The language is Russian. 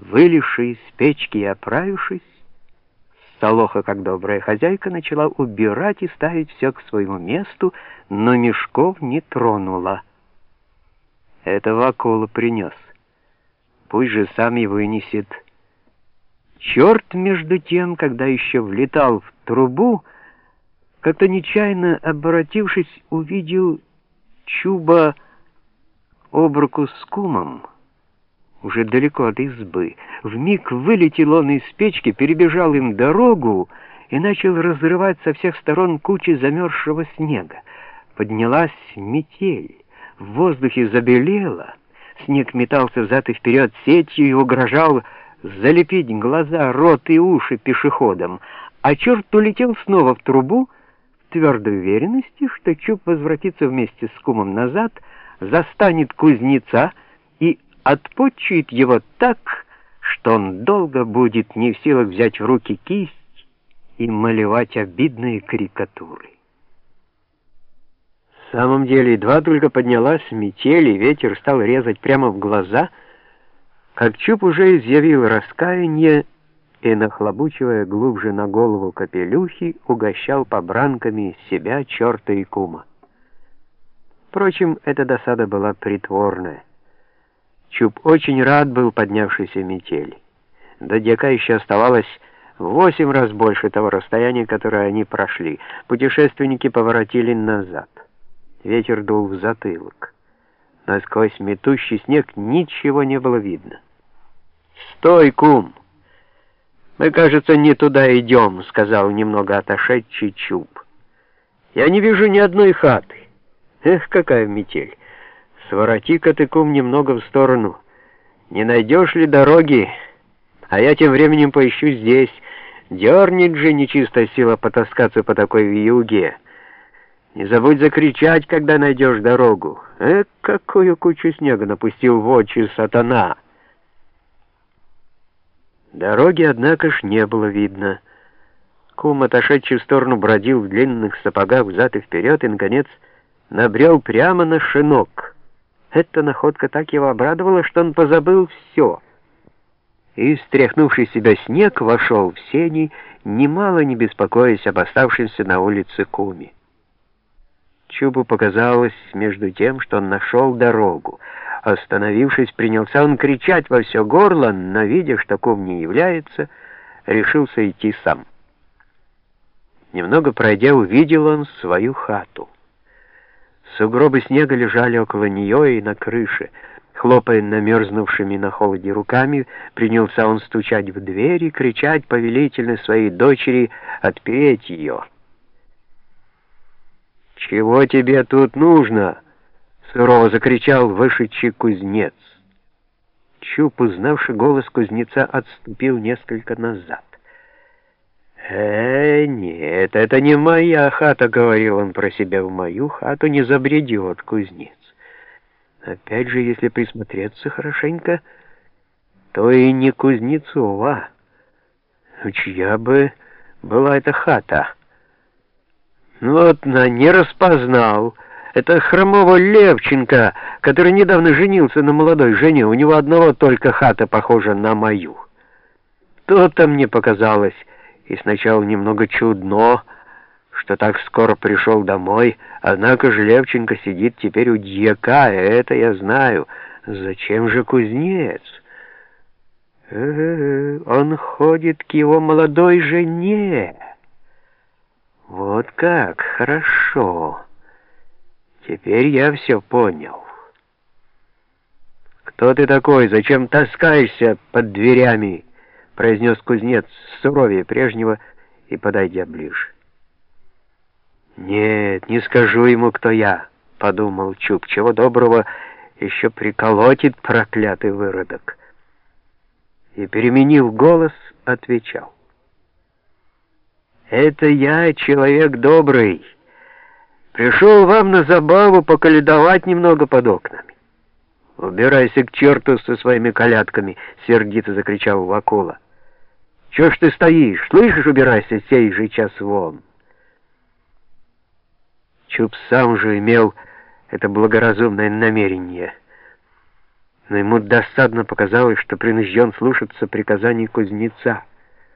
Вылезши из печки и оправившись, Солоха, как добрая хозяйка, начала убирать и ставить все к своему месту, но мешков не тронула. Этого акула принес. Пусть же сам и вынесет. Черт, между тем, когда еще влетал в трубу, как-то нечаянно обратившись, увидел Чуба об руку с кумом уже далеко от избы. Вмиг вылетел он из печки, перебежал им дорогу и начал разрывать со всех сторон кучи замерзшего снега. Поднялась метель, в воздухе забелело, снег метался взад и вперед сетью и угрожал залепить глаза, рот и уши пешеходам, а черт улетел снова в трубу, в твердой уверенности, что Чуб возвратится вместе с кумом назад, застанет кузнеца и отпочует его так, что он долго будет не в силах взять в руки кисть и малевать обидные карикатуры. В самом деле, едва только поднялась метель, и ветер стал резать прямо в глаза, как Чуб уже изъявил раскаяние и, нахлобучивая глубже на голову капелюхи, угощал побранками себя, черта и кума. Впрочем, эта досада была притворная. Чуб очень рад был поднявшейся метели. До Дьяка еще оставалось в восемь раз больше того расстояния, которое они прошли. Путешественники поворотили назад. Ветер дул в затылок. Но сквозь метущий снег ничего не было видно. «Стой, кум! Мы, кажется, не туда идем», — сказал немного отошедший Чуб. «Я не вижу ни одной хаты. Эх, какая метель!» Свороти-ка ты, кум, немного в сторону. Не найдешь ли дороги? А я тем временем поищу здесь. Дернет же нечистая сила потаскаться по такой вьюге. Не забудь закричать, когда найдешь дорогу. Э, какую кучу снега напустил в очи сатана!» Дороги, однако ж, не было видно. Кум, отошедший в сторону, бродил в длинных сапогах взад и вперед и, наконец, набрел прямо на шинок — эта находка так его обрадовала, что он позабыл все. И, стряхнувший себя снег, вошел в сени, немало не беспокоясь об оставшемся на улице куме. Чубу показалось между тем, что он нашел дорогу. Остановившись, принялся он кричать во все горло, но, видя, что кум не является, решился идти сам. Немного пройдя, увидел он свою хату. Сугробы снега лежали около нее и на крыше. Хлопая намерзнувшими на холоде руками, принялся он стучать в дверь и кричать повелительно своей дочери отпереть ее. «Чего тебе тут нужно?» — сурово закричал вышедший кузнец. Чуп, узнавший голос кузнеца, отступил несколько назад. «Э, нет, это не моя хата», — говорил он про себя, — «в мою хату не забредет кузнец». Опять же, если присмотреться хорошенько, то и не Кузнецова. Чья бы была эта хата? Ну вот, на, не распознал. Это хромого Левченко, который недавно женился на молодой жене. У него одного только хата похожа на мою. То-то мне показалось и сначала немного чудно, что так скоро пришел домой, однако же Левченко сидит теперь у дьяка, это я знаю. Зачем же кузнец? Э -э -э, он ходит к его молодой жене. Вот как, хорошо. Теперь я все понял. Кто ты такой? Зачем таскаешься под дверями? Произнес кузнец суровее прежнего и подойдя ближе. «Нет, не скажу ему, кто я», — подумал Чуб. «Чего доброго еще приколотит проклятый выродок». И, переменив голос, отвечал. «Это я, человек добрый. Пришел вам на забаву поколедовать немного под окнами». «Убирайся к черту со своими колядками!» — сердито закричал Вакула. Чего ж ты стоишь? Слышишь, убирайся сей же час вон. Чуб сам же имел это благоразумное намерение. но ему досадно показалось, что принужден слушаться приказаний кузнеца.